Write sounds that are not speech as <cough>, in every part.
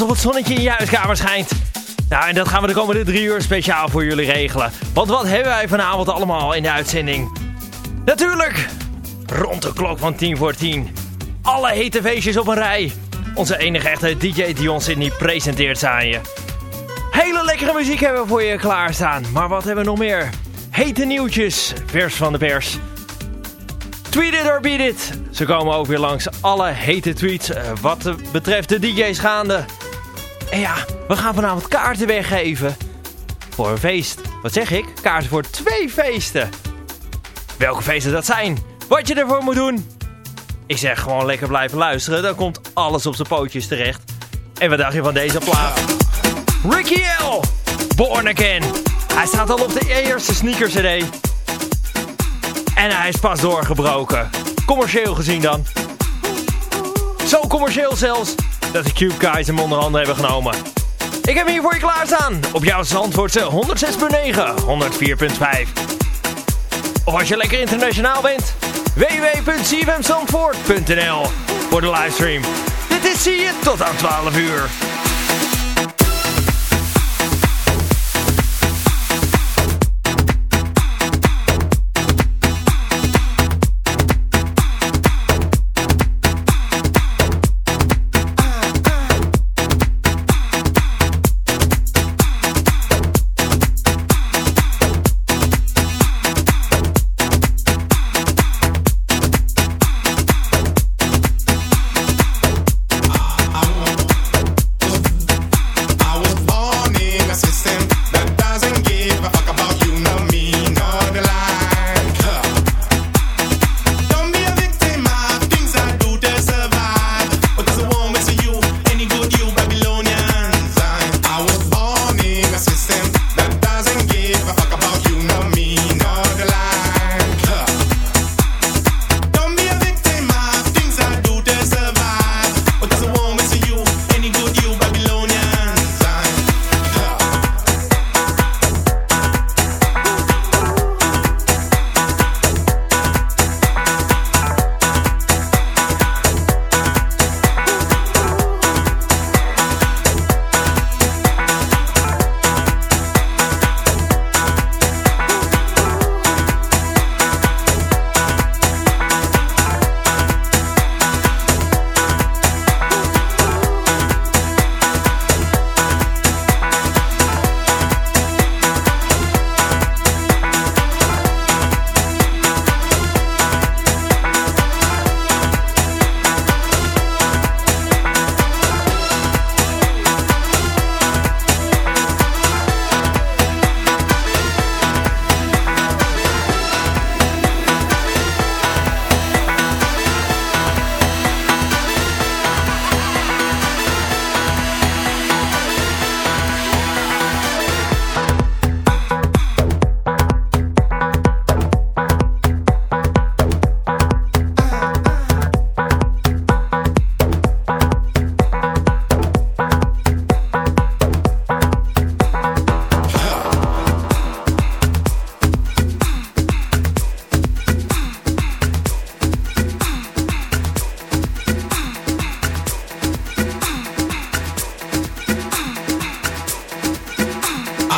alsof het zonnetje in je huiskamer schijnt. Nou, en dat gaan we de komende drie uur speciaal voor jullie regelen. Want wat hebben wij vanavond allemaal in de uitzending? Natuurlijk, rond de klok van 10 voor 10. Alle hete feestjes op een rij. Onze enige echte DJ Dion Sydney presenteert aan je. Hele lekkere muziek hebben we voor je klaarstaan. Maar wat hebben we nog meer? Hete nieuwtjes, vers van de pers. Tweet it or beat it. Ze komen ook weer langs alle hete tweets uh, wat betreft de DJ's gaande. En ja, we gaan vanavond kaarten weggeven. Voor een feest. Wat zeg ik? Kaarten voor twee feesten. Welke feesten dat zijn? Wat je ervoor moet doen? Ik zeg gewoon lekker blijven luisteren. Dan komt alles op zijn pootjes terecht. En wat dacht je van deze plaat? Ricky L. Born Again. Hij staat al op de eerste sneakers CD. En hij is pas doorgebroken. Commercieel gezien dan. Zo commercieel zelfs, dat de Cube Guys hem onder handen hebben genomen. Ik heb hier voor je klaarstaan. Op jouw Zandvoortse 106.9, 104.5. Of als je lekker internationaal bent, www.cfmzandvoort.nl voor de livestream. Dit is zie je tot aan 12 uur.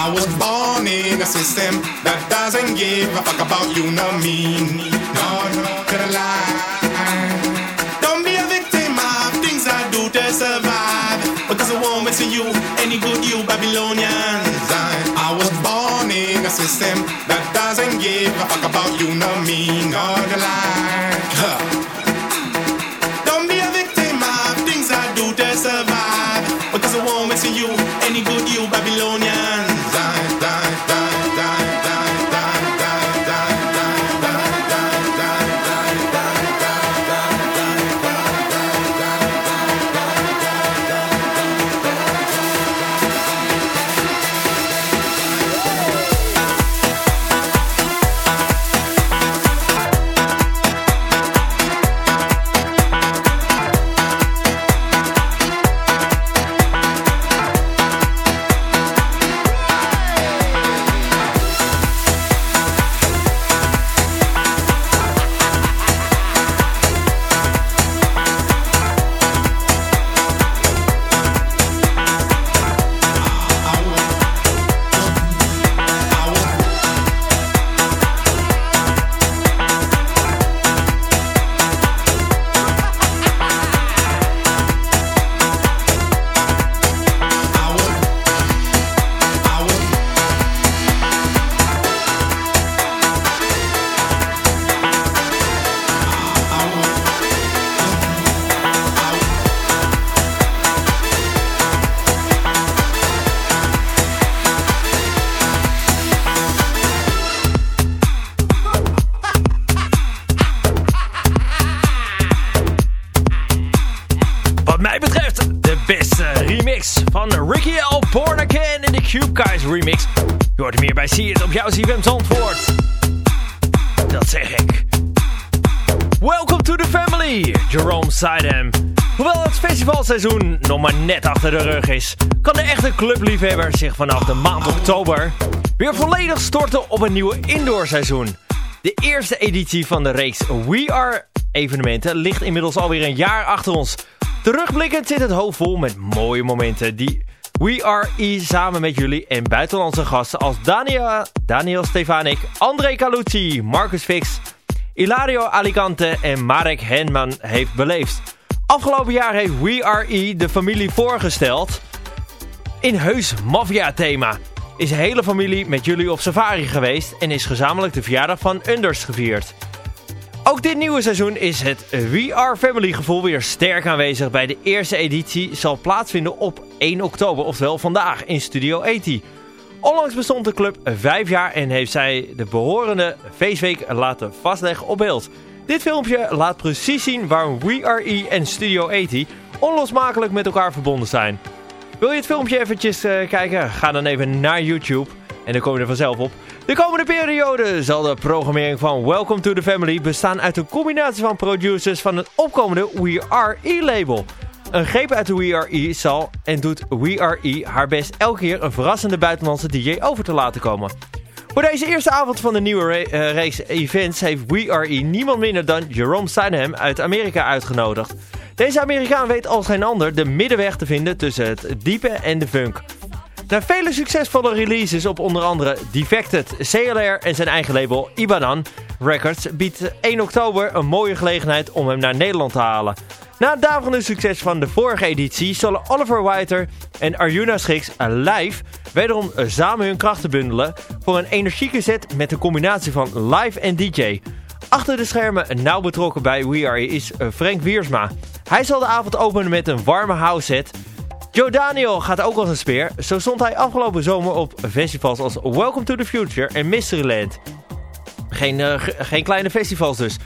I was born in a system that doesn't give a fuck about you nor me. No, no, to the lie. Don't be a victim of things I do to survive. Because I won't to you, any good you Babylonians. I, I was born in a system that doesn't give a fuck about you nor me. Van Ricky L. Again in de Cube Guys remix. Je hoort er meer bij See op jouw CFM Zandvoort. Dat zeg ik. Welcome to the family, Jerome Sidem. Hoewel het festivalseizoen nog maar net achter de rug is, kan de echte clubliefhebber zich vanaf de maand oktober weer volledig storten op een nieuwe indoorseizoen. De eerste editie van de reeks We Are evenementen ligt inmiddels alweer een jaar achter ons. Terugblikkend zit het hoofd vol met mooie momenten die We Are E samen met jullie en buitenlandse gasten als Daniel, Daniel Stefanik, André Calucci, Marcus Fix, Ilario Alicante en Marek Henman heeft beleefd. Afgelopen jaar heeft We Are E de familie voorgesteld in heus maffia thema. Is de hele familie met jullie op safari geweest en is gezamenlijk de verjaardag van Unders gevierd. Ook dit nieuwe seizoen is het We Are Family gevoel weer sterk aanwezig bij de eerste editie zal plaatsvinden op 1 oktober, oftewel vandaag in Studio 80. Onlangs bestond de club 5 jaar en heeft zij de behorende feestweek laten vastleggen op beeld. Dit filmpje laat precies zien waarom We Are E en Studio 80 onlosmakelijk met elkaar verbonden zijn. Wil je het filmpje eventjes eh, kijken? Ga dan even naar YouTube en dan kom je er vanzelf op. De komende periode zal de programmering van Welcome to the Family bestaan uit een combinatie van producers van het opkomende We Are E label. Een greep uit de We Are E zal en doet We Are E haar best elke keer een verrassende buitenlandse DJ over te laten komen. Voor deze eerste avond van de nieuwe eh, reeks events heeft We Are E niemand minder dan Jerome Steinham uit Amerika uitgenodigd. Deze Amerikaan weet als geen ander de middenweg te vinden tussen het diepe en de funk. Na vele succesvolle releases op onder andere Defected, CLR en zijn eigen label Ibadan Records biedt 1 oktober een mooie gelegenheid om hem naar Nederland te halen. Na het daverende succes van de vorige editie zullen Oliver Whiter en Arjuna Schicks live wederom samen hun krachten bundelen voor een energieke set met een combinatie van live en DJ. Achter de schermen nauw betrokken bij We Are is Frank Wiersma. Hij zal de avond openen met een warme house set Joe Daniel gaat ook als een speer. Zo stond hij afgelopen zomer op festivals als Welcome to the Future en Mysteryland. Geen, eh, ge- geen kleine festivals dus.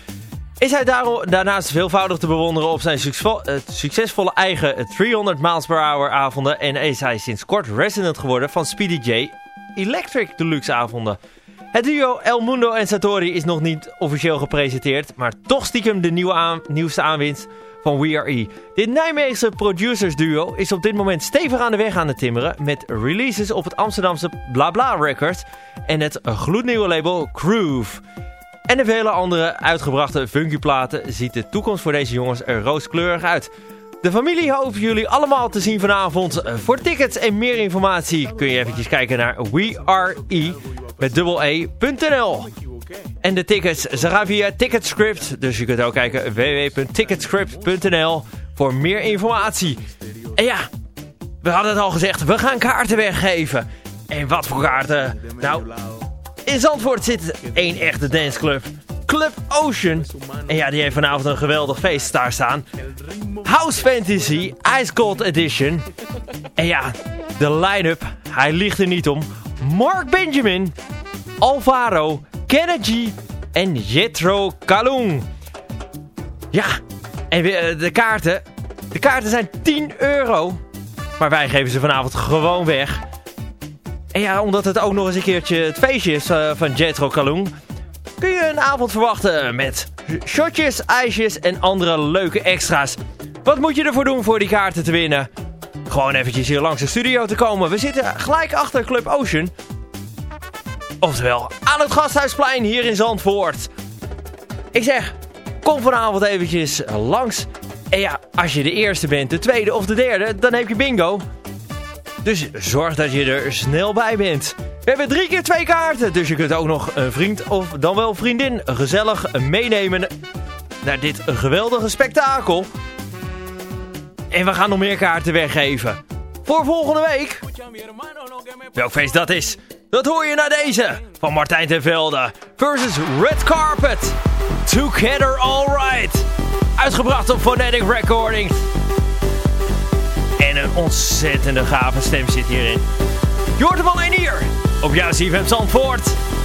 Is hij daarom, daarnaast veelvoudig te bewonderen op zijn eh, succesvolle eigen 300 miles per hour avonden en is hij sinds kort resident geworden van Speedy J Electric Deluxe avonden. Het duo El Mundo en Satori is nog niet officieel gepresenteerd, maar toch stiekem de nieuwe aan- nieuwste aanwinst van We Are E. Dit Nijmeegse producers duo is op dit moment stevig aan de weg aan het timmeren met releases op het Amsterdamse Blabla Records en het gloednieuwe label Groove. En de vele andere uitgebrachte funky platen ziet de toekomst voor deze jongens er rooskleurig uit. De familie hoopt jullie allemaal te zien vanavond. Voor tickets en meer informatie kun je eventjes kijken naar We Are E. met E.nl. En de tickets, ze gaan via Ticketscript. Dus je kunt ook kijken www.ticketscript.nl voor meer informatie. En ja, we hadden het al gezegd, we gaan kaarten weggeven. En wat voor kaarten? Nou, in Zandvoort zit één echte danceclub. Club Ocean. En ja, die heeft vanavond een geweldig feest daar staan. House Fantasy Ice Cold Edition. En ja, de line-up, hij ligt er niet om. Mark Benjamin, Alvaro, Kennedy en Jetro Kalung. Ja, en de kaarten, de kaarten zijn 10 euro. Maar wij geven ze vanavond gewoon weg. En ja, omdat het ook nog eens een keertje het feestje is uh, van Jetro Kalung... kun je een avond verwachten met shotjes, ijsjes en andere leuke extra's. Wat moet je ervoor doen voor die kaarten te winnen? Gewoon eventjes hier langs de studio te komen. We zitten gelijk achter Club Ocean. Oftewel, aan het Gasthuisplein hier in Zandvoort. Ik zeg, kom vanavond eventjes langs. En ja, als je de eerste bent, de tweede of de derde, dan heb je bingo. Dus zorg dat je er snel bij bent. We hebben drie keer twee kaarten, dus je kunt ook nog een vriend of dan wel vriendin gezellig meenemen naar dit geweldige spektakel. En we gaan nog meer kaarten weggeven. Voor volgende week. Welk feest dat is, dat hoor je naar deze van Martijn ten Velde versus Red Carpet. Together Alright. Uitgebracht op Phonetic Recordings. En een ontzettende gave stem zit hierin. Je hoort hem alleen hier, op jouw CFM Zandvoort.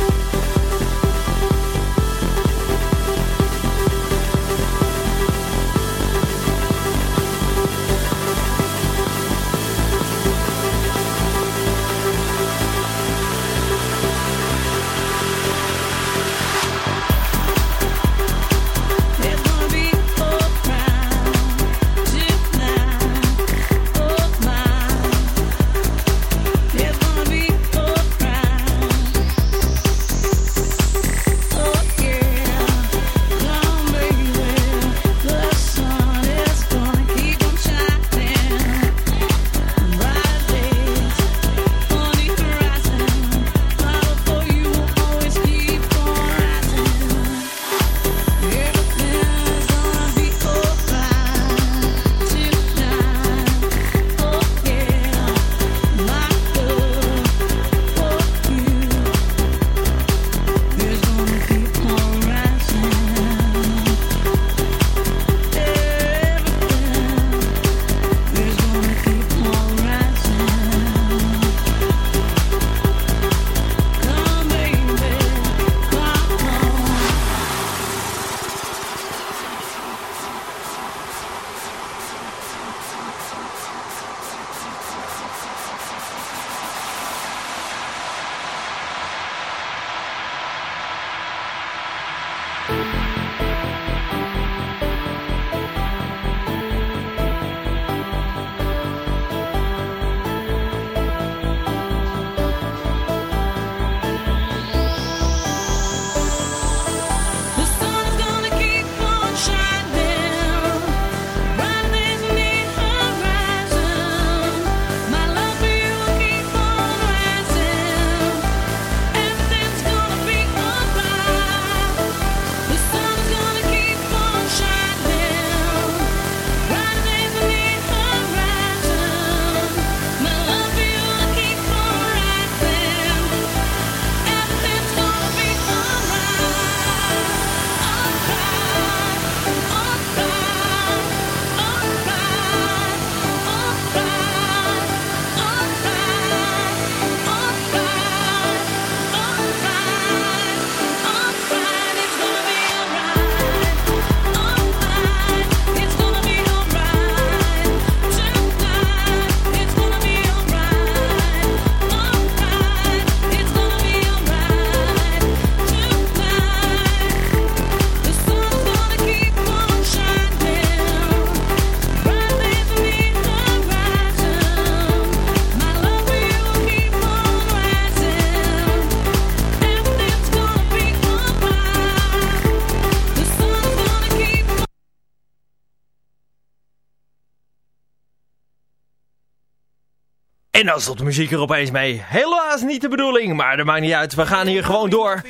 Dan stopt de muziek er opeens mee. Helaas niet de bedoeling, maar dat maakt niet uit. We gaan hier gewoon door.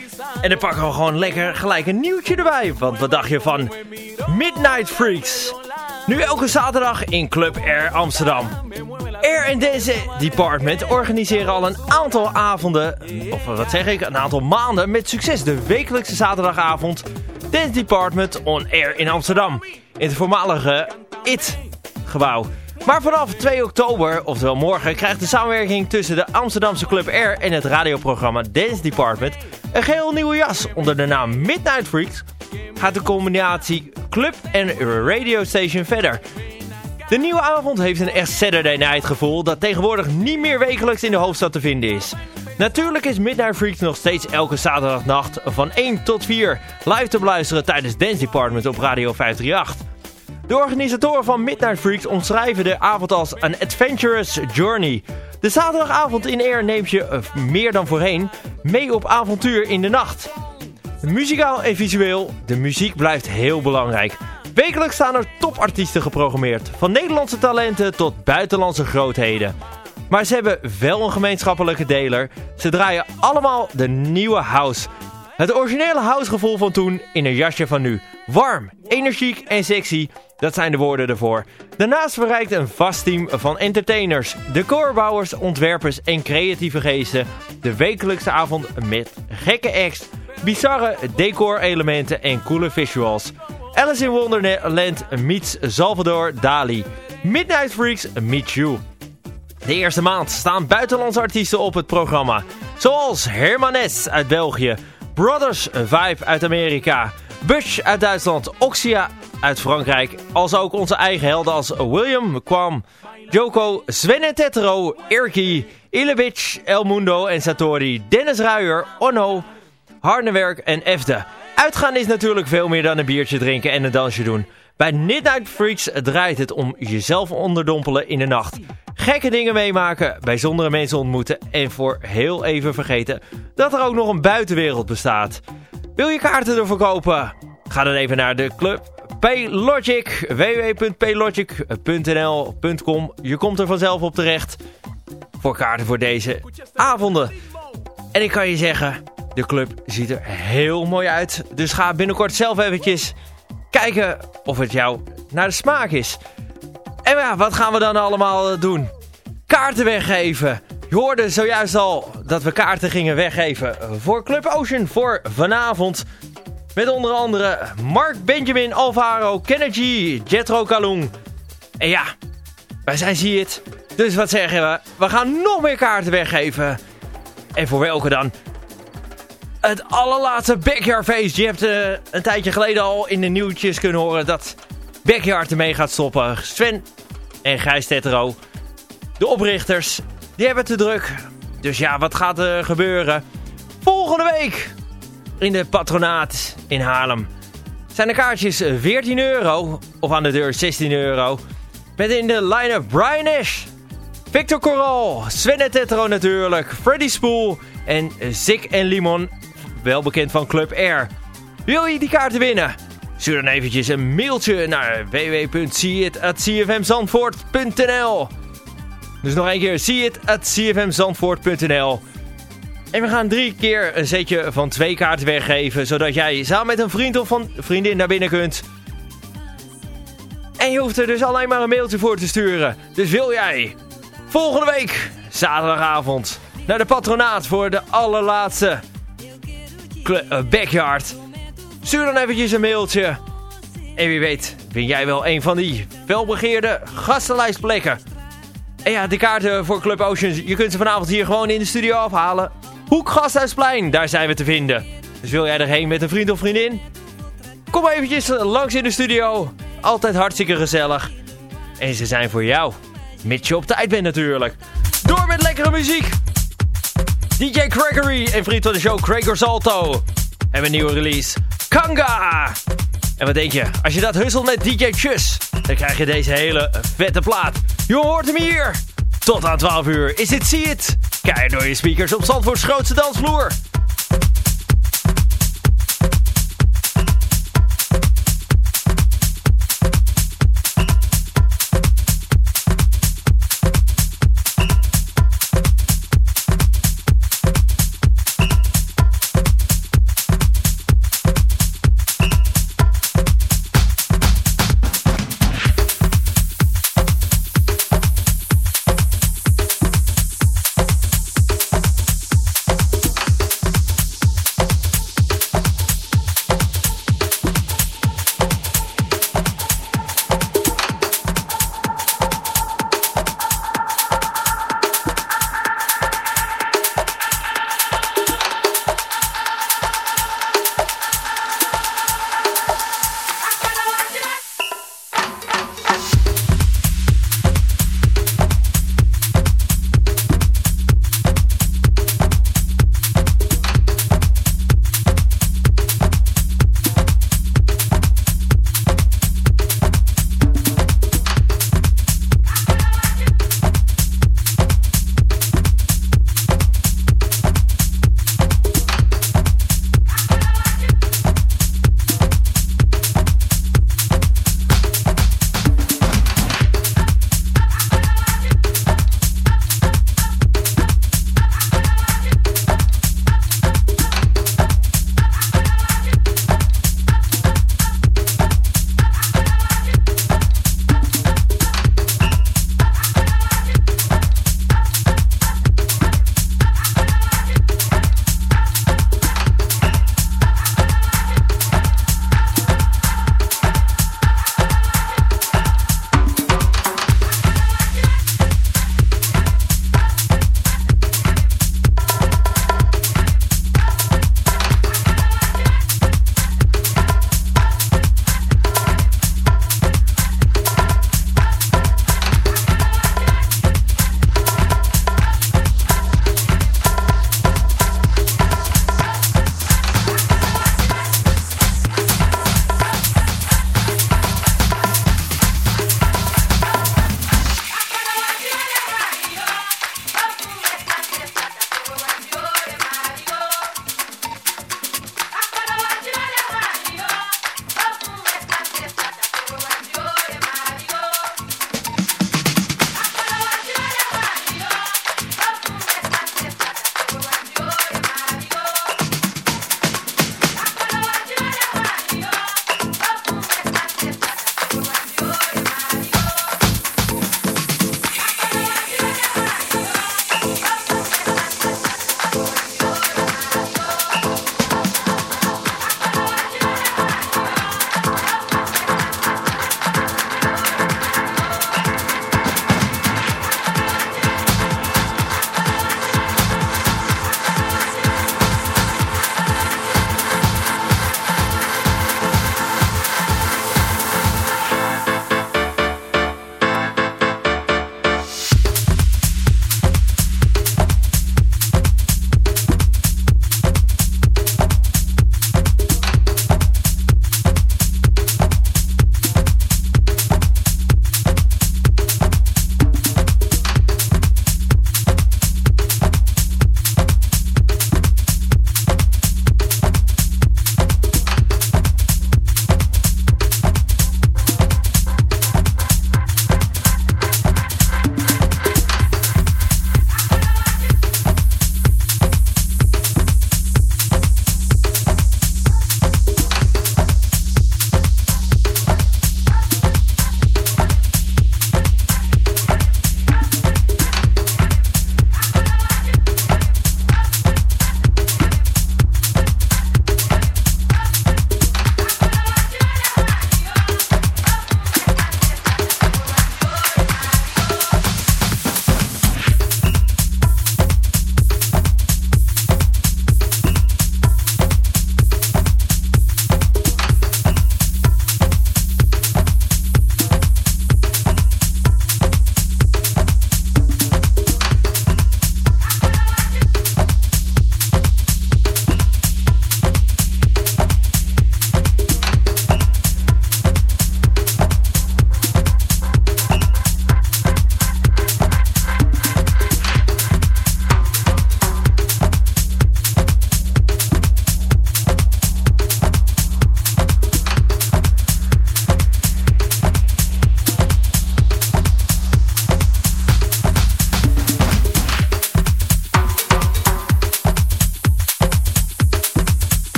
En dan pakken we gewoon lekker gelijk een nieuwtje erbij. Want wat dacht je van Midnight Freaks? Nu elke zaterdag in Club Air Amsterdam. Air en Dance Department organiseren al een aantal avonden, of wat zeg ik, een aantal maanden met succes de wekelijkse zaterdagavond Dance Department on Air in Amsterdam. In het voormalige IT-gebouw. Maar vanaf 2 oktober, oftewel morgen, krijgt de samenwerking tussen de Amsterdamse Club Air en het radioprogramma Dance Department een geheel nieuwe jas. Onder de naam Midnight Freaks gaat de combinatie club en radio station verder. De nieuwe avond heeft een echt Saturday Night gevoel dat tegenwoordig niet meer wekelijks in de hoofdstad te vinden is. Natuurlijk is Midnight Freaks nog steeds elke zaterdagnacht van 1 tot 4 live te beluisteren tijdens Dance Department op Radio 538. De organisatoren van Midnight Freaks omschrijven de avond als een adventurous journey. De zaterdagavond in Air neemt je eh, meer dan voorheen mee op avontuur in de nacht. Muzikaal en visueel, de muziek blijft heel belangrijk. Wekelijks staan er topartiesten geprogrammeerd, van Nederlandse talenten tot buitenlandse grootheden. Maar ze hebben wel een gemeenschappelijke deler. Ze draaien allemaal de nieuwe house. Het originele housegevoel van toen in een jasje van nu. Warm, energiek en sexy, dat zijn de woorden ervoor. Daarnaast bereikt een vast team van entertainers, decorbouwers, ontwerpers en creatieve geesten de wekelijkse avond met gekke acts, bizarre decorelementen en coole visuals. Alice in Wonderland meets Salvador Dali. Midnight Freaks meet you. De eerste maand staan buitenlandse artiesten op het programma. Zoals Hermanes uit België, Brothers Vibe uit Amerika, Bush uit Duitsland, Oxia uit Frankrijk, als ook onze eigen helden als William Kwam, Joko, Sven en Tetro, Irki, Ilevic, El Mundo en Satori, Dennis Ruijer, Onno, Harnewerk en Efde. Uitgaan is natuurlijk veel meer dan een biertje drinken en een dansje doen. Bij Midnight Freaks draait het om jezelf onderdompelen in de nacht. Gekke dingen meemaken, bijzondere mensen ontmoeten en voor heel even vergeten dat er ook nog een buitenwereld bestaat. Wil je kaarten ervoor kopen? Ga dan even naar de club Paylogic, www.paylogic.nl.com. Je komt er vanzelf op terecht voor kaarten voor deze avonden. En ik kan je zeggen, de club ziet er heel mooi uit. Dus ga binnenkort zelf eventjes kijken of het jou naar de smaak is. En ja, wat gaan we dan allemaal eh, doen? Kaarten weggeven. Je hoorde zojuist al dat we kaarten gingen weggeven voor Club Ocean voor vanavond. Met onder andere Mark Benjamin, Alvaro, Kennedy, Jetro Kalung. En ja, wij zijn zie het. Dus wat zeggen we? We gaan nog meer kaarten weggeven. En voor welke dan? Het allerlaatste Backyard Feest. Je hebt uh, een tijdje geleden al in de nieuwtjes kunnen horen dat Backyard ermee gaat stoppen. Sven en Gijs Tetro, de oprichters, die hebben te druk. Dus ja, wat gaat er gebeuren? Volgende week in de patronaat in Haarlem zijn de kaartjes 14 euro of aan de deur 16 euro. Met in de line-up Brian Ash, Victor Coral, Sven Tetro natuurlijk, Freddy Spool en Zik en Limon, wel bekend van Club Air. Wil je die kaarten winnen? Stuur dan eventjes een mailtje naar www.seeit.cfmzandvoort.nl Dus nog een keer, seeit.cfmzandvoort.nl En we gaan drie keer een setje van twee kaarten weggeven, zodat jij samen met een vriend of van vriendin naar binnen kunt. En je hoeft er dus alleen maar een mailtje voor te sturen. Dus wil jij volgende week, zaterdagavond, naar de patronaat voor de allerlaatste eh, backyard. Stuur dan eventjes een mailtje. En wie weet, ben jij wel een van die welbegeerde gastenlijstplekken. En ja, de kaarten voor Club Oceans, je kunt ze vanavond hier gewoon in de studio afhalen. Hoek Gasthuisplein, daar zijn we te vinden. Dus wil jij erheen met een vriend of vriendin? Kom eventjes langs in de studio. Altijd hartstikke gezellig. En ze zijn voor jou. Mits je op tijd bent natuurlijk. Door met lekkere muziek. DJ Gregory en vriend van de show Gregor Salto hebben een nieuwe release. Kanga! En wat denk je? Als je dat husselt met DJ Chus, dan krijg je deze hele vette plaat. Je hoort hem hier. Tot aan 12 uur is het See It. Kijk door je speakers op Zandvoorts grootste dansvloer.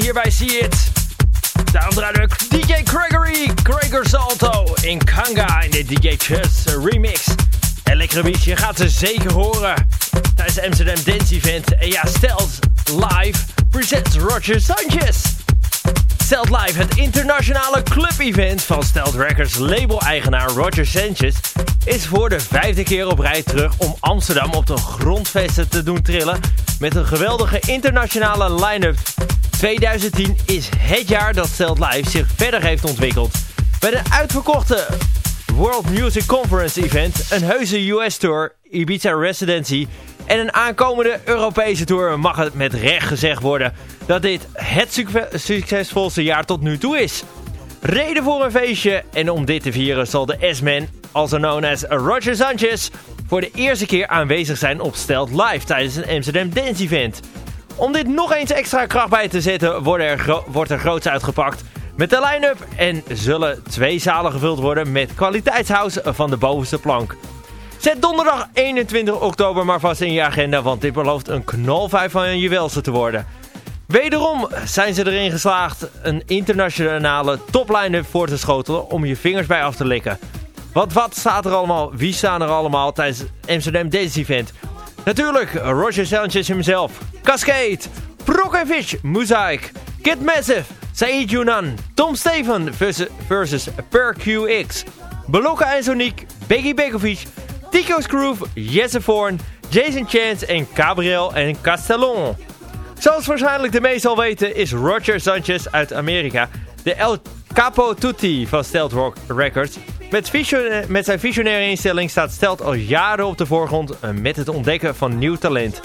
Hier bij See It. Daarom draaien we DJ Gregory, Gregor Salto in Kanga in de DJ Chess remix. En je gaat ze zeker horen tijdens de Amsterdam Dance Event. En ja, Stelt Live presents Roger Sanchez. Stelt Live, het internationale club-event van Stelt Records label-eigenaar Roger Sanchez, is voor de vijfde keer op rij terug om Amsterdam op de grondvesten te doen trillen met een geweldige internationale line-up. 2010 is het jaar dat Stelt Live zich verder heeft ontwikkeld. Bij de uitverkochte World Music Conference event, een heuse US tour, Ibiza Residency en een aankomende Europese tour mag het met recht gezegd worden dat dit het succesvolste jaar tot nu toe is. Reden voor een feestje en om dit te vieren zal de S-Man, also known as Roger Sanchez, voor de eerste keer aanwezig zijn op Stelt Live tijdens een Amsterdam Dance Event. Om dit nog eens extra kracht bij te zetten wordt er, wordt er groots uitgepakt met de line-up en zullen twee zalen gevuld worden met kwaliteitshouse van de bovenste plank. Zet donderdag 21 oktober maar vast in je agenda, want dit belooft een knalvijf van je juwelste te worden. Wederom zijn ze erin geslaagd een internationale topline-up voor te schotelen om je vingers bij af te likken. Wat wat staat er allemaal, wie staan er allemaal tijdens Amsterdam Dance Event? Natuurlijk Roger Sanchez himself, Cascade, Fish, Mosaic, Kid Massive, Said Yunan, Tom Steven versus, versus Per QX, Belokka en Sonic, Becky Begovic, Tico's Groove, Jesse Vorn, Jason Chance en Gabriel en Castellon. Zoals waarschijnlijk de meesten al weten is Roger Sanchez uit Amerika de El Capo Tutti van Stealth Rock Records. Met, met zijn visionaire instelling staat Stealth al jaren op de voorgrond met het ontdekken van nieuw talent.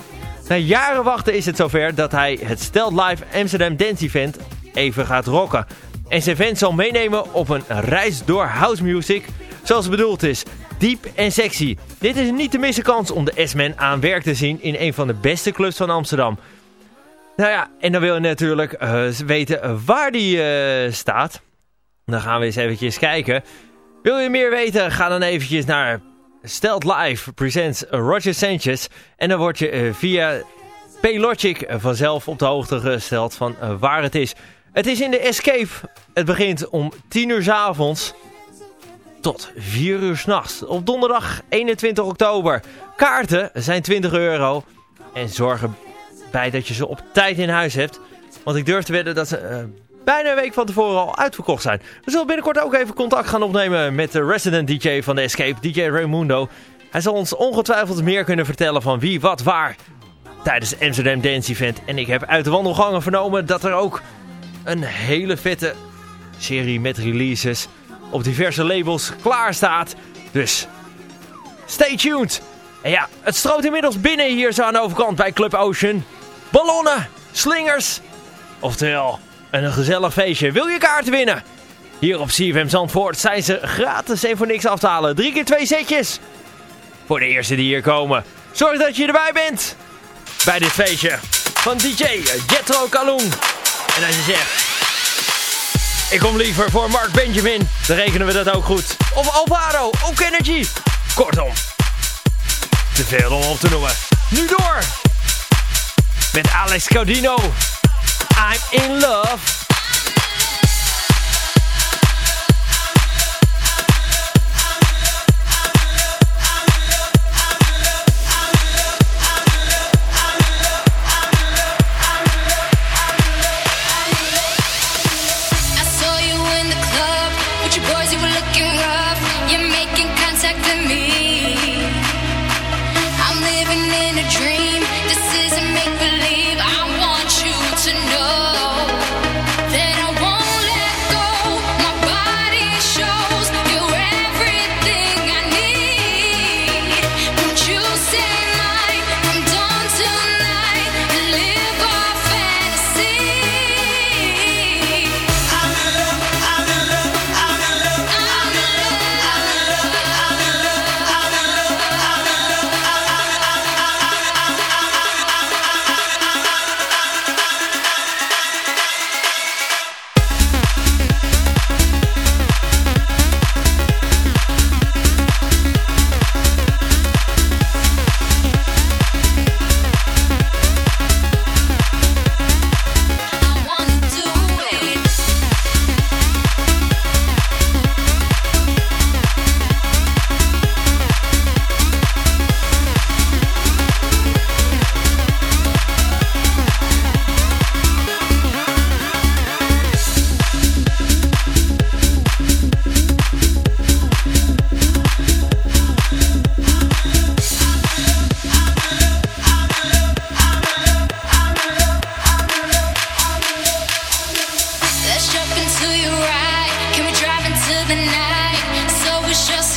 Na jaren wachten is het zover dat hij het Stealth Live Amsterdam Dance Event even gaat rocken. En zijn fans zal meenemen op een reis door house music zoals het bedoeld is. Diep en sexy. Dit is niet de missen kans om de S-Man aan werk te zien in een van de beste clubs van Amsterdam. Nou ja, en dan wil je natuurlijk uh, weten waar die uh, staat. Dan gaan we eens eventjes kijken. Wil je meer weten? Ga dan eventjes naar Stelt Live Presents Roger Sanchez. En dan word je uh, via Paylogic vanzelf op de hoogte gesteld van waar het is. Het is in de Escape. Het begint om 10 uur s avonds tot 4 uur s'nachts. Op donderdag 21 oktober. Kaarten zijn 20 euro. En zorg erbij dat je ze op tijd in huis hebt. Want ik durf te wedden dat ze uh, bijna een week van tevoren al uitverkocht zijn. We zullen binnenkort ook even contact gaan opnemen met de resident DJ van de Escape, DJ Raimundo. Hij zal ons ongetwijfeld meer kunnen vertellen van wie, wat, waar tijdens Amsterdam Dance Event. En ik heb uit de wandelgangen vernomen dat er ook een hele vette serie met releases op diverse labels klaar staat. Dus stay tuned. En ja, het stroomt inmiddels binnen hier zo aan de overkant bij Club Ocean. Ballonnen, slingers. Oftewel, een gezellig feestje. Wil je kaarten winnen? Hier op CFM Zandvoort zijn ze gratis en voor niks af te halen. Drie keer twee setjes. Voor de eerste die hier komen. Zorg dat je erbij bent. Bij dit feestje van DJ Jetro Kaloen. En als je zegt... Ik kom liever voor Mark Benjamin. Dan rekenen we dat ook goed. Of Alvaro, ook Energy. Kortom. Te veel om op te noemen. Nu door. Met Alex Caudino. I'm in love.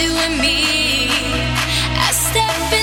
you and me. I step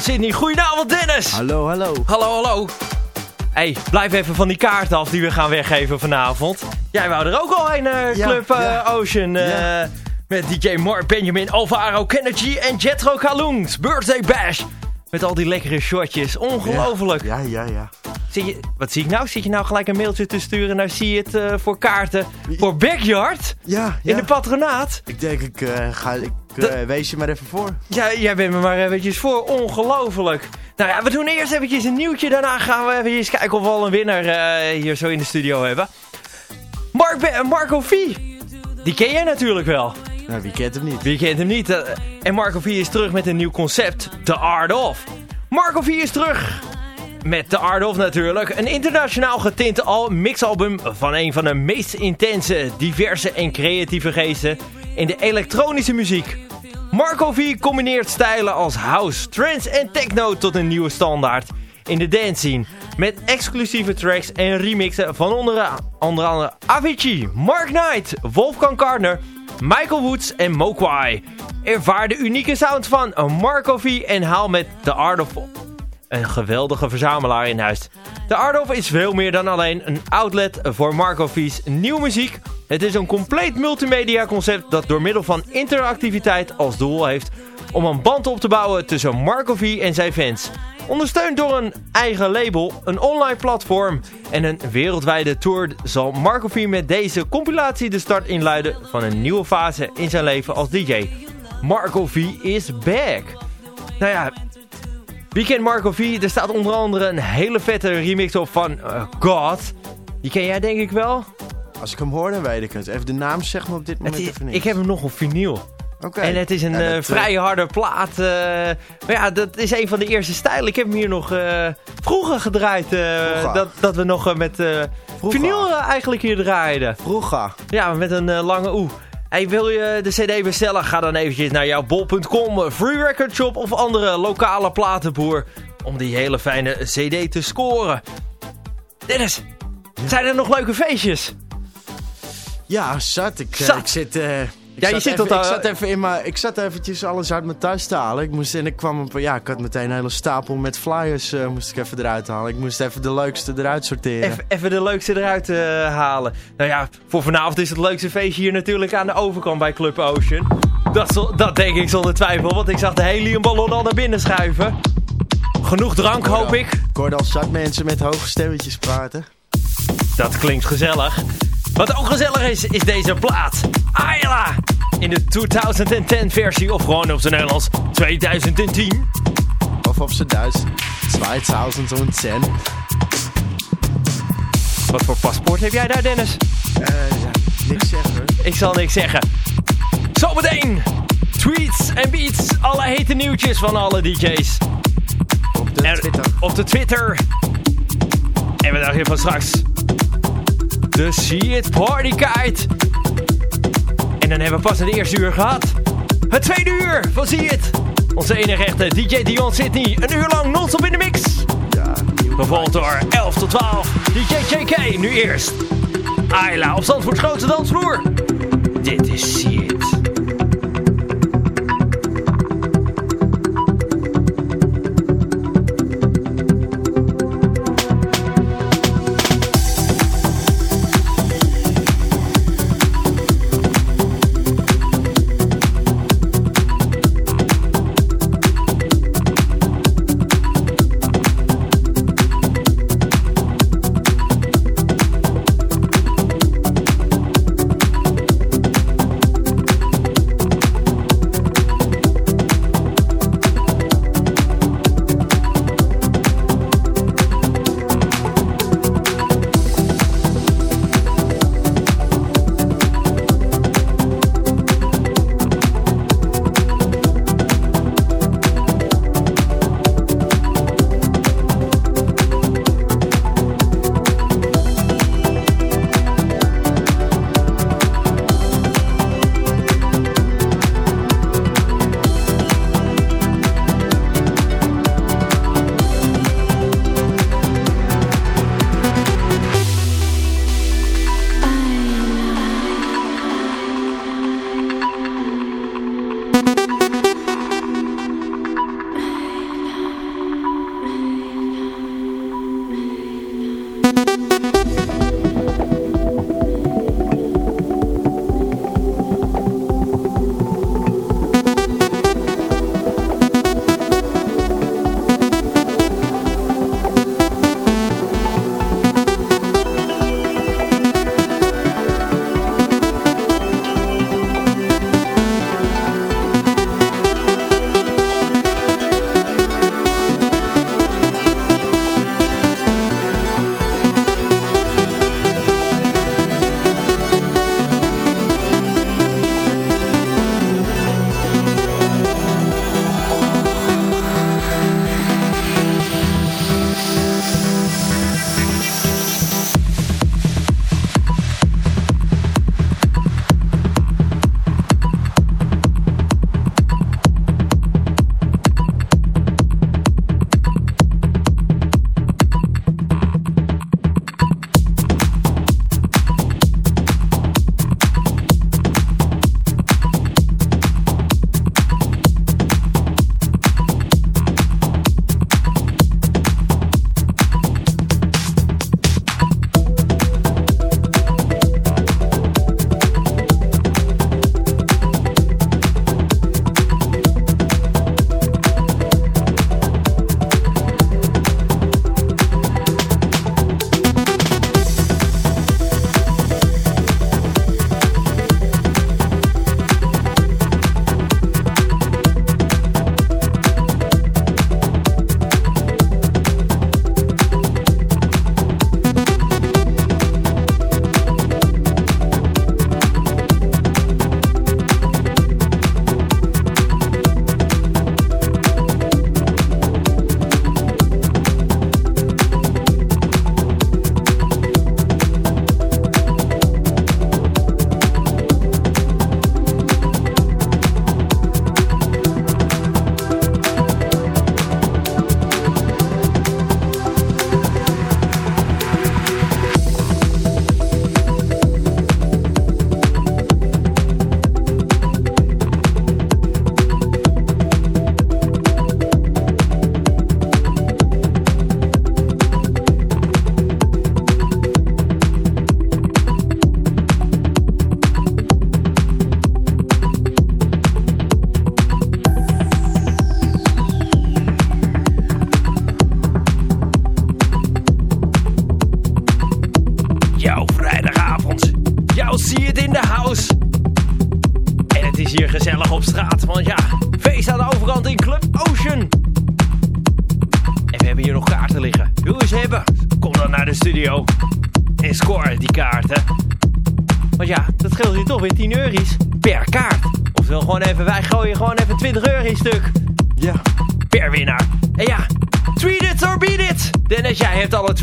Sydney. Goedenavond Dennis. Hallo, hallo. Hallo, hallo. hey, blijf even van die kaart af die we gaan weggeven vanavond. Jij wou er ook al een, uh, Club uh, Ocean. Uh, met DJ Mark Benjamin, Alvaro Kennedy en Jetro Kalungs. Birthday Bash. Met al die lekkere shotjes. Ongelooflijk. Ja, ja, ja. Zit je, wat zie ik nou? Zit je nou gelijk een mailtje te sturen naar zie je het voor kaarten voor Backyard? Ja, In de patronaat? Ik denk, ik ga... Ik uh, wees je maar even voor. Ja, jij bent me maar eventjes voor. Ongelooflijk. Nou ja, we doen eerst eventjes een nieuwtje. Daarna gaan we even kijken of we al een winnaar hier zo in de studio hebben. Mark Marco V. Die ken jij natuurlijk wel. Nou, wie kent hem niet? Wie kent hem niet? En Marco V is terug met een nieuw concept. The Art Of. Marco V is terug. Met The Art Of natuurlijk. Een internationaal getinte al mixalbum van een van de meest intense, diverse en creatieve geesten in de elektronische muziek. Marco V combineert stijlen als house, trance en techno tot een nieuwe standaard in de dance scene. Met exclusieve tracks en remixen van onder, andere Avicii, Mark Knight, Wolfgang Gardner, Michael Woods en Mokwai. Ervaar de unieke sound van Marco V en haal met The Art of een geweldige verzamelaar in huis. The Art of is veel meer dan alleen een outlet voor Marco V's nieuwe muziek het is een compleet multimedia concept dat door middel van interactiviteit als doel heeft om een band op te bouwen tussen Marco V en zijn fans. Ondersteund door een eigen label, een online platform en een wereldwijde tour zal Marco V met deze compilatie de start inluiden van een nieuwe fase in zijn leven als DJ. Marco V is back. Nou ja, wie kent Marco V? Er staat onder andere een hele vette remix op van uh, God. Die ken jij denk ik wel. Als ik hem hoor, dan weet ik het. Even de naam zeg maar op dit moment even niet. Ik heb hem nog op vinyl. Okay. En het is een ja, uh, vrij harde plaat. Uh, maar ja, dat is een van de eerste stijlen. Ik heb hem hier nog uh, vroeger gedraaid. Vroeger. Dat, dat we nog met vinyl eigenlijk hier draaiden. Vroeger. Ja, met een lange oe. Hey, wil je de cd bestellen? Ga dan eventjes naar jouw bol.com, Free Record Shop of andere lokale platenboer. Om die hele fijne cd te scoren. Dennis, zijn er nog leuke feestjes? Ja, zat. Ik, eh, zat. ik zit... Uh, ik ja, je zit tot, ik zat even in mijn, ik zat eventjes alles uit mijn thuis te halen. Ik moest en ik kwam op, ja, ik had meteen een hele stapel met flyers uh, moest ik even eruit halen. Ik moest even de leukste eruit sorteren. Even, even de leukste eruit uh, halen. Nou ja, voor vanavond is het leukste feestje hier natuurlijk aan de overkant bij Club Ocean. Dat, dat denk ik zonder twijfel, want ik zag de heliumballon al naar binnen schuiven. Genoeg drank, hoop ik. Ik hoorde al zat mensen met hoge stemmetjes praten. Dat klinkt gezellig. Wat ook gezellig is, is deze plaat. Ayla! in de 2010 versie of gewoon op zijn Nederlands 2010. Of op zijn Duits 2010. Wat voor paspoort heb jij daar, Dennis? Uh, ja, niks zeggen. Ik zal niks zeggen. Zometeen! Tweets en beats. Alle hete nieuwtjes van alle DJ's. Op de Twitter. Op de Twitter. En we dachten van straks. De See It Party Guide. En dan hebben we pas het eerste uur gehad. Het tweede uur van See It. Onze enige echte DJ Dion Sydney. Een uur lang non-stop in de mix. Ja. Gevolgd door 11 tot 12. DJ JK, nu eerst. Ayla op Zandvoorts grootste dansvloer. Dit is See It.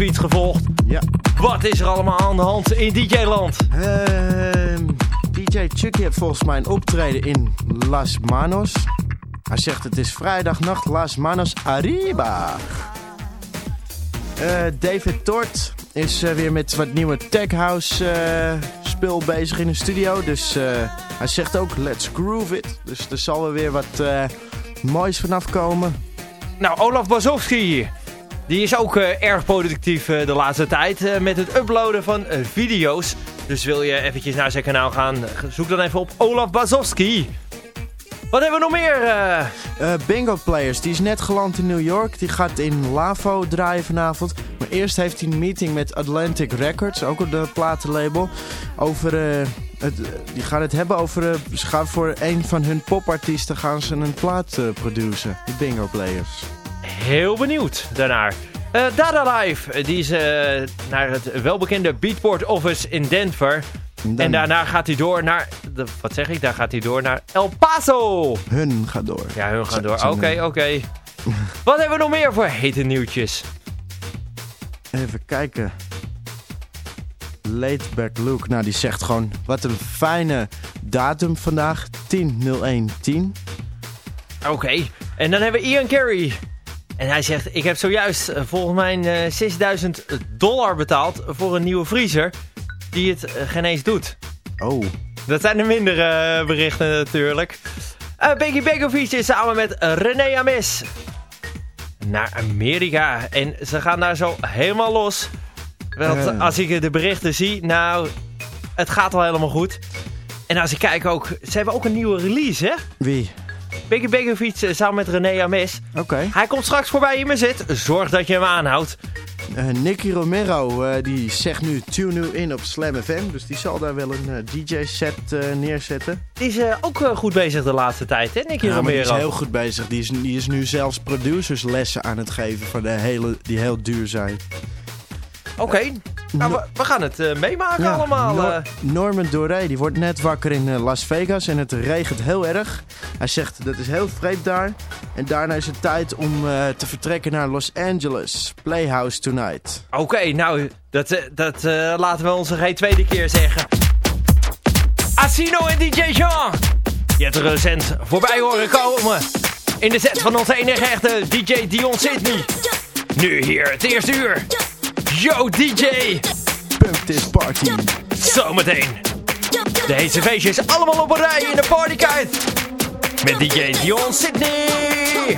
Tweets gevolgd. Ja. Wat is er allemaal aan de hand in DJ-land? Ehm, DJ Chucky heeft volgens mij een optreden in Las Manos. Hij zegt het is vrijdagnacht Las Manos Arriba. Uh, David Tort is uh, weer met wat nieuwe tech house uh, spul bezig in de studio. Dus hij zegt ook let's groove it. Dus er zal er weer wat moois vanaf komen. Nou, Olaf Bazowski die is ook uh, erg productief uh, de laatste tijd uh, met het uploaden van video's. Dus wil je eventjes naar zijn kanaal gaan, zoek dan even op Olaf Bazowski. Wat hebben we nog meer? Bingo Players, die is net geland in New York. Die gaat in Lavo draaien vanavond. Maar eerst heeft hij een meeting met Atlantic Records, ook op de platenlabel. Over, het, die gaan het hebben over, ze gaan voor een van hun popartiesten gaan ze een plaat produceren. Die Bingo Players heel benieuwd daarnaar. Uh, Dada Live, die is uh, naar het welbekende Beatport Office in Denver. En daarna gaat hij door naar, de, wat zeg ik, daar gaat hij door naar El Paso. Hun gaat door. Ja, hun gaat door. Oké, oké. <laughs> wat hebben we nog meer voor hete nieuwtjes? Even kijken. Laidback Luke, nou die zegt gewoon, wat een fijne datum vandaag, 10-01-10. Oké, en dan hebben we Ian Carey. En hij zegt, ik heb zojuist uh, volgens mij uh, 6000 dollar betaald voor een nieuwe vriezer die het uh, geen eens doet. Oh. Dat zijn de mindere berichten natuurlijk. Uh, Becky Begovic is samen met René Amis naar Amerika. En ze gaan daar zo helemaal los. Want als ik de berichten zie, nou, het gaat al helemaal goed. En als ik kijk ook, ze hebben ook een nieuwe release, hè? Wie? Becky Begovic eh, samen met René Ames. Oké. Hij komt straks voorbij in mijn zit. Zorg dat je hem aanhoudt. Uh, Nicky Romero uh, die zegt nu tune nu in op Slam FM. Dus die zal daar wel een uh, DJ-set neerzetten. Die is ook goed bezig de laatste tijd, hè, Nicky ja, Romero? die is heel goed bezig. Die is, die is nu zelfs producerslessen aan het geven van de hele, die heel duur zijn. Oké, nou, we, gaan het uh, meemaken allemaal. Nor uh. Norman Doré, die wordt net wakker in uh, Las Vegas en het regent heel erg. Hij zegt dat is heel vreemd daar. En daarna is het tijd om te vertrekken naar Los Angeles. Playhouse Tonight. Oké, nou, dat, dat laten we ons geen tweede keer zeggen. Asino en DJ Jean. Je hebt recent voorbij horen komen. In de set van onze enige echte DJ Dion Sydney. Nu hier, het eerste uur. Yo DJ! Pump this party. Zometeen. Deze feestjes allemaal op een rij in de partykite. Met DJ Dion Sydney.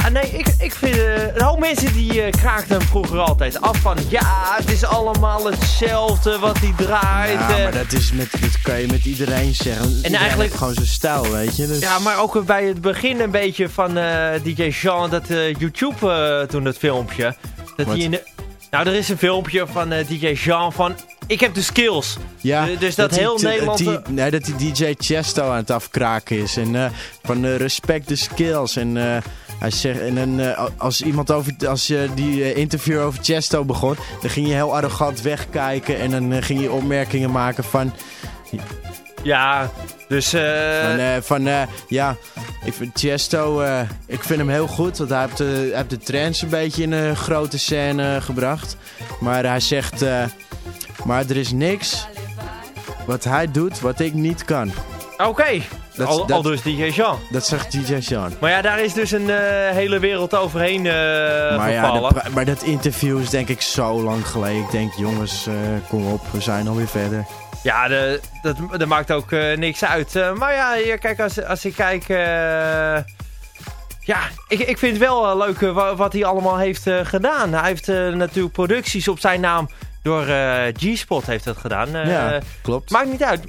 Ja, nee, ik, ik vind... Uh, een hoop mensen die uh, kraakten hem vroeger altijd af van... Ja, het is allemaal hetzelfde wat hij draait. Ja, maar dat, is met, dat kan je met iedereen zeggen. En iedereen eigenlijk... gewoon zijn stijl, weet je. Dus... Ja, maar ook bij het begin een beetje van uh, DJ Jean... Dat YouTube toen het filmpje... Dat hij in de, nou, er is een filmpje van DJ Jean van... Ik heb de skills. Ja, dus dat, dat heel Nederland... Die, nee, dat die DJ Chesto aan het afkraken is. En van respect de skills. En hij zegt, en dan, uh, als iemand over, als je die uh, interview over Chesto begon, dan ging je heel arrogant wegkijken en dan ging je opmerkingen maken van... Ja, dus... Van, van ja, ik vind Chesto, ik vind hem heel goed, want hij heeft de, hij heeft de trends een beetje in een grote scène gebracht. Maar hij zegt, maar er is niks wat hij doet wat ik niet kan. Oké. Al, al, dus DJ Jean. Dat zegt DJ Jean. Maar ja, daar is dus een uh, hele wereld overheen uh, maar Ja, maar dat interview is denk ik zo lang geleden. Ik denk, jongens, uh, kom op, we zijn alweer verder. Ja, de, dat, dat maakt ook niks uit. maar ja, kijk, als, als ik kijk... ja, ik, ik vind het wel leuk wat hij allemaal heeft gedaan. Hij heeft natuurlijk producties op zijn naam door G-Spot heeft dat gedaan. ja, klopt. Maakt niet uit.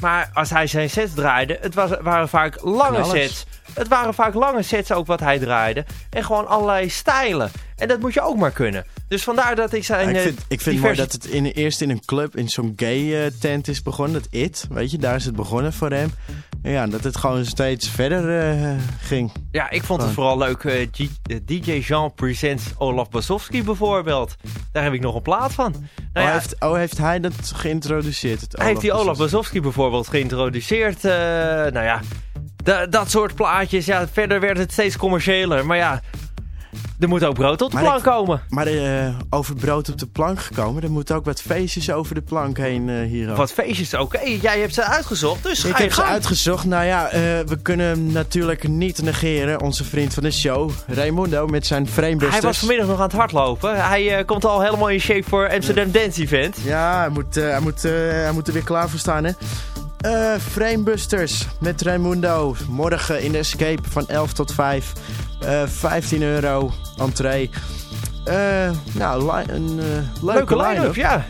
Maar als hij zijn sets draaide, het was, waren vaak lange sets. Het waren vaak lange sets ook wat hij draaide. En gewoon allerlei stijlen. En dat moet je ook maar kunnen. Dus vandaar dat ik zijn... ik eh, vind, ik vind mooi dat het in, eerst in een club, in zo'n gay uh, tent is begonnen. Dat It, weet je, daar is het begonnen voor hem. Ja, dat het gewoon steeds verder uh, ging. Ja, ik vond het vooral leuk. DJ Jean presents Olaf Basowski bijvoorbeeld. Daar heb ik nog een plaat van. Nou, oh, ja, heeft, oh, heeft hij dat geïntroduceerd? Het hij heeft die Olaf Basowski bijvoorbeeld geïntroduceerd. nou ja, dat soort plaatjes. Ja, verder werd het steeds commerciëler. Maar ja, er moet ook brood op de plank komen. Maar uh, over brood op de plank gekomen, er moeten ook wat feestjes over de plank heen uh, hier. Wat feestjes, oké. Jij hebt ze uitgezocht, dus Ik heb ze uitgezocht. Nou ja, uh, we kunnen natuurlijk niet negeren. Onze vriend van de show, Raimundo, met zijn framebusters. Hij was vanmiddag nog aan het hardlopen. Hij komt al helemaal in shape voor Amsterdam Dance Event. Ja, hij moet, hij, moet, hij moet er weer klaar voor staan, hè. Uh, Framebusters met Raimundo. Morgen in de Escape van 11 tot 5. Uh, 15 euro entree. Uh, nou, een uh, leuke, leuke line-up. ja.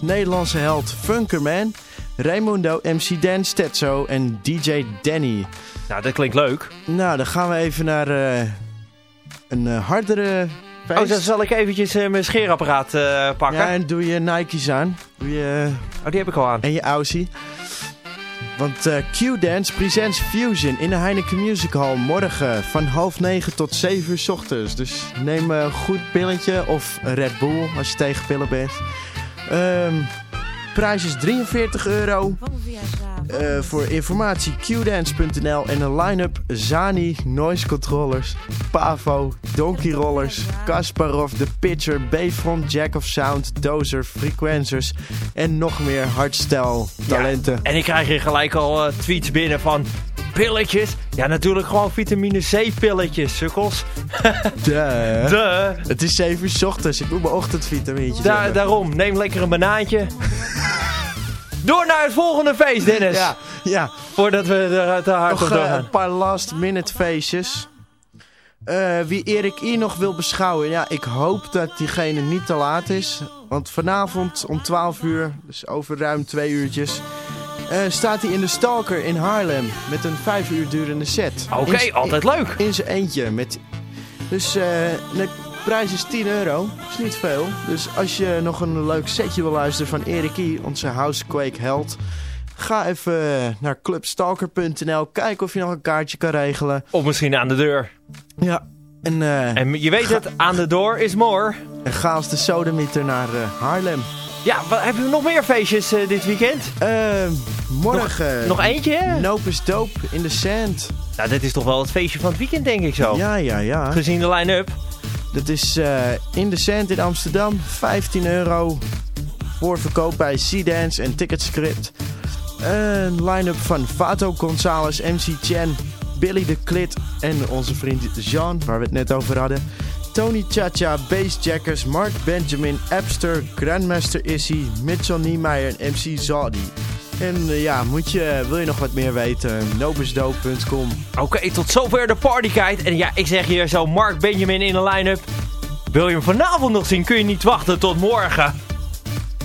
Nederlandse held Funkerman. Raimundo, MC Dan Stetso en DJ Danny. Nou, dat klinkt leuk. Nou, dan gaan we even naar een hardere feest. Oh, dan zal ik eventjes mijn scheerapparaat pakken. Ja, en doe je Nike's aan. Doe je... Oh, die heb ik al aan. En je Aussie. Want uh, Q-Dance presents Fusion in de Heineken Music Hall morgen van half negen tot zeven uur s ochtends. Dus neem een goed pilletje of Red Bull als je tegen pillen bent. Um, prijs is 43 euro. Uh, voor informatie qdance.nl en een line-up Zani, Noise Controllers, Pavo, Donkey Rollers, Kasparov, The Pitcher, Bayfront, Jack of Sound, Dozer, Frequencers en nog meer hardstyle talenten. en ik krijg hier gelijk al uh, tweets binnen van pilletjes. Ja, natuurlijk gewoon vitamine C pilletjes, sukkels. <laughs> Duh. Duh. Het is 7 uur s ochtends, ik moet mijn ochtendvitamintjes da Daarom, neem lekker een banaantje. <laughs> Door naar het volgende feest, Dennis. <laughs> Ja, ja. Voordat we er te hard op doorgaan. een paar last minute feestjes. Uh, wie Erik I nog wil beschouwen, ja, ik hoop dat diegene niet te laat is. Want vanavond om 12 uur, dus over ruim twee uurtjes, uh, staat hij in de Stalker in Haarlem met een vijf uur durende set. Oké, altijd leuk. In, zijn eentje. Met, dus uh, prijs is 10 euro. is niet veel. Dus als je nog een leuk setje wil luisteren van Erik I, onze Housequake held... Ga even naar clubstalker.nl. Kijken of je nog een kaartje kan regelen. Of misschien aan de deur. Ja. En, uh, en je weet het, aan de door is more. En ga als de sodemieter naar uh, Haarlem. Ja, wat, hebben we nog meer feestjes uh, dit weekend? morgen. Nog, nog eentje? Nope is dope in the sand. Nou, dit is toch wel het feestje van het weekend, denk ik zo. Ja, ja, ja. Gezien de line-up. Dat is uh, in de Cent in Amsterdam. 15 euro voor verkoop bij C-Dance en Ticketscript. Een line-up van Fato Gonzalez, MC Chen, Billy de Klit en onze vriend Jean, waar we het net over hadden. Tony Chacha, Bassjackers, Mark Benjamin, Appster, Grandmaster Issy, Mitchell Niemeyer en MC Zadi. En uh, ja, moet je, wil je nog wat meer weten? Nobusdoop.com. Oké, tot zover de partykite. En ja, ik zeg hier zo Mark Benjamin in de line-up. Wil je hem vanavond nog zien, kun je niet wachten tot morgen.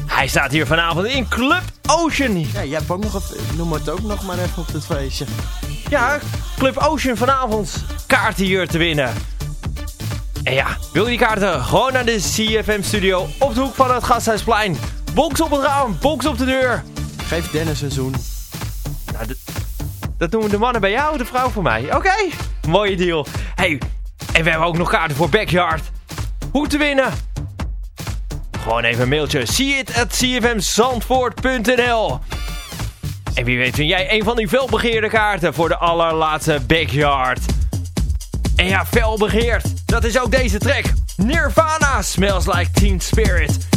Hij staat hier vanavond in Club Ocean. Ja, jij hebt ook nog een, noem het ook nog maar even op het feestje. Ja, Club Ocean vanavond kaarten hier te winnen. En ja, wil je die kaarten? Gewoon naar de CFM studio op de hoek van het Gasthuisplein. Box op het raam, box op de deur. Geef Dennis een zoen. Nou, dat doen we de mannen bij jou, de vrouw voor mij. Oké, mooie deal. Hey, en we hebben ook nog kaarten voor Backyard. Hoe te winnen? Gewoon even een mailtje. See it at cfmzandvoort.nl En wie weet vind jij een van die felbegeerde kaarten voor de allerlaatste Backyard. En ja, felbegeerd. Dat is ook deze track. Nirvana Smells Like Teen Spirit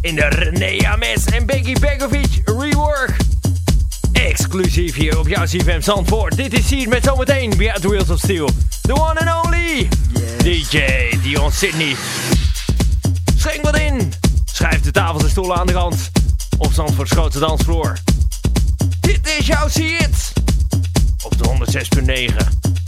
in de René Ames en Becky Begovic rework. Exclusief hier op jouw CFM Zandvoort. Dit is hier met zometeen the Wheels of Steel. The one and only DJ Dion Sydney. Schenk wat in. Schrijf de tafels en stoelen aan de kant. Op Zandvoorts grootste dansvloer. Dit is jouw See It. Op de 106.9.